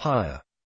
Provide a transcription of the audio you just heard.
higher.